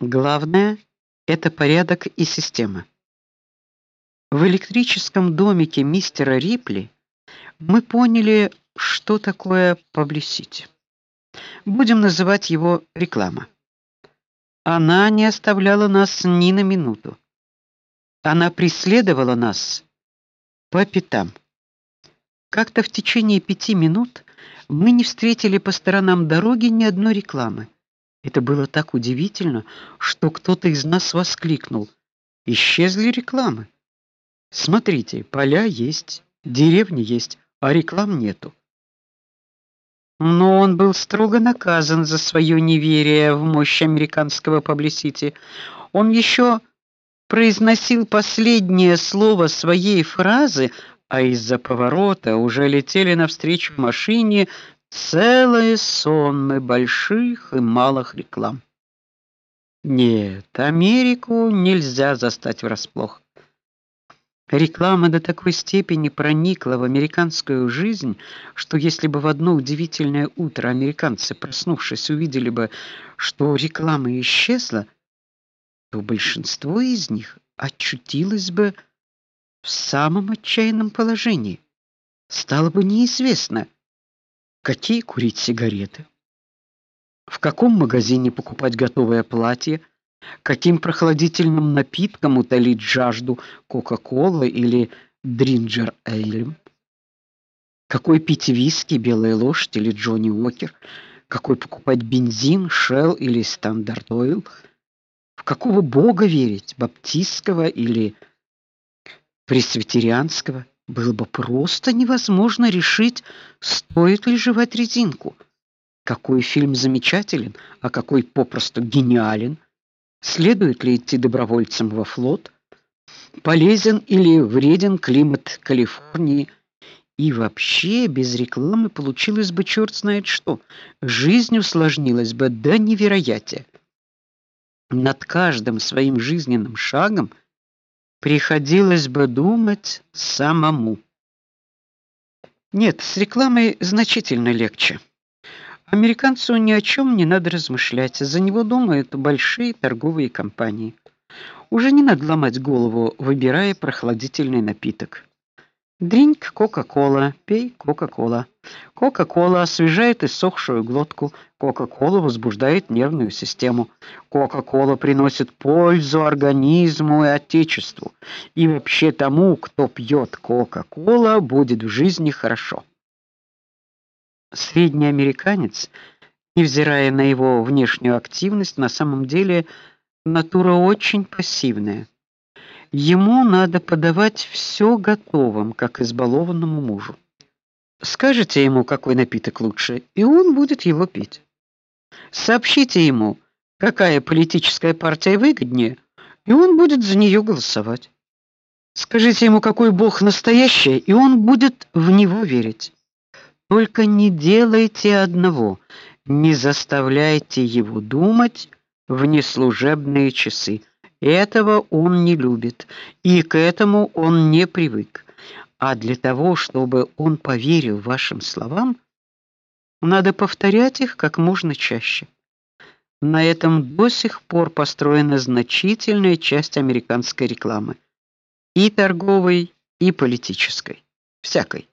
Главное это порядок и система. В электрическом домике мистера Рипли мы поняли, что такое publicity. Будем называть его реклама. Она не оставляла нас ни на минуту. Она преследовала нас по пятам. Как-то в течение пяти минут мы не встретили по сторонам дороги ни одной рекламы. Это было так удивительно, что кто-то из нас воскликнул: "Исчезли рекламы. Смотрите, поля есть, деревни есть, а реклам нету". Но он был строго наказан за свое неверие в мощь американского публисити. Он еще произносил последнее слово своей фразы, а из-за поворота уже летели навстречу машине целые сонмы больших и малых реклам. Нет, Америку нельзя застать врасплох. Реклама до такой степени проникла в американскую жизнь, что если бы в одно удивительное утро американцы, проснувшись, увидели бы, что реклама исчезла, то большинство из них очутилось бы в самом отчаянном положении. Стало бы неизвестно, какие курить сигареты, в каком магазине покупать готовое платье, каким прохладительным напитком утолить жажду Кока-колы или Дринджер Эйлем, какой пить виски, Белая лошадь или Джонни Уокер, какой покупать бензин, Shell или Standard Oil, в какого бога верить, баптистского или пресвитерианского было бы просто невозможно решить, стоит ли жевать резинку. Какой фильм замечателен, а какой попросту гениален? Следует ли идти добровольцем во флот? Полезен или вреден климат Калифорнии? И вообще без рекламы получилось бы черт знает что. Жизнь усложнилась бы до невероятия. Над каждым своим жизненным шагом – приходилось бы думать самому. Нет, с рекламой значительно легче. Американцу ни о чем не надо размышлять, за него думают большие торговые компании. Уже не надо ломать голову, выбирая прохладительный напиток. Дринк Кока-кола, пей Кока-кола. Кока-кола освежает иссохшую глотку, Кока-кола возбуждает нервную систему. Кока-кола приносит пользу организму и отечеству. И вообще тому, кто пьет Кока-кола, будет в жизни хорошо. Средний американец, невзирая на его внешнюю активность, на самом деле натура очень пассивная. Ему надо подавать все готовым, как избалованному мужу. Скажите ему, какой напиток лучше, и он будет его пить. Сообщите ему, какая политическая партия выгоднее, и он будет за нее голосовать. Скажите ему, какой бог настоящий, и он будет в него верить. Только не делайте одного: не заставляйте его думать в неслужебные часы. Этого он не любит, и к этому он не привык. А для того, чтобы он поверил вашим словам, надо повторять их как можно чаще. На этом до сих пор построена значительная часть американской рекламы, и торговой, и политической, всякой.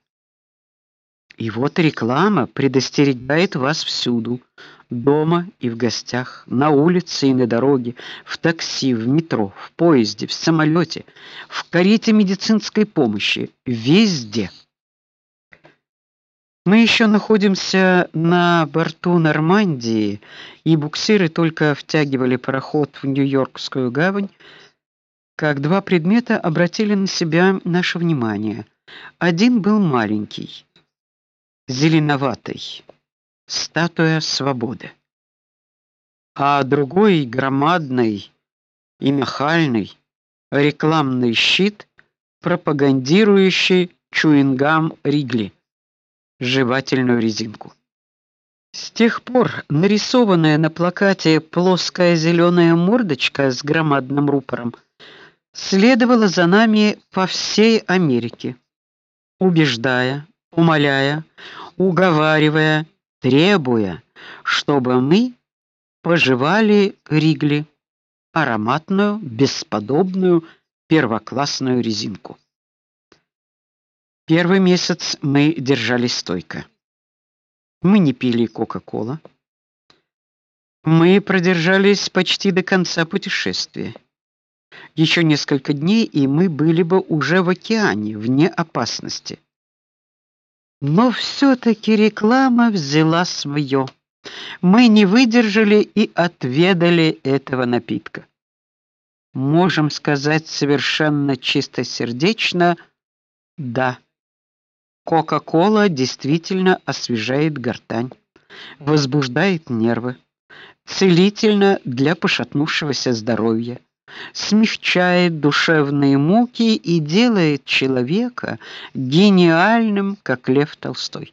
И вот реклама предостерегает вас всюду: дома и в гостях, на улице и на дороге, в такси, в метро, в поезде, в самолете, в карете медицинской помощи, везде. Мы еще находимся на борту Нормандии, и буксиры только втягивали пароход в Нью-Йоркскую гавань, как два предмета обратили на себя наше внимание. Один был маленький, зеленоватый, статуя свободы. А другой громадный и нахальный рекламный щит, пропагандирующий чуингам Ригли, жевательную резинку. С тех пор нарисованная на плакате плоская зеленая мордочка с громадным рупором следовала за нами по всей Америке, убеждая, умоляя, уговаривая, требуя, чтобы мы пожевали Ригли ароматную, бесподобную, первоклассную резинку. Первый месяц мы держались стойко. Мы не пили кока-кола. Мы продержались почти до конца путешествия. Еще несколько дней, и мы были бы уже в океане, вне опасности. Но все таки реклама взяла свое. Мы не выдержали и отведали этого напитка. Можем сказать совершенно чистосердечно: да. Кока-кола действительно освежает гортань, возбуждает нервы, целительно для пошатнувшегося здоровья, смягчает душевные муки и делает человека гениальным, как Лев Толстой.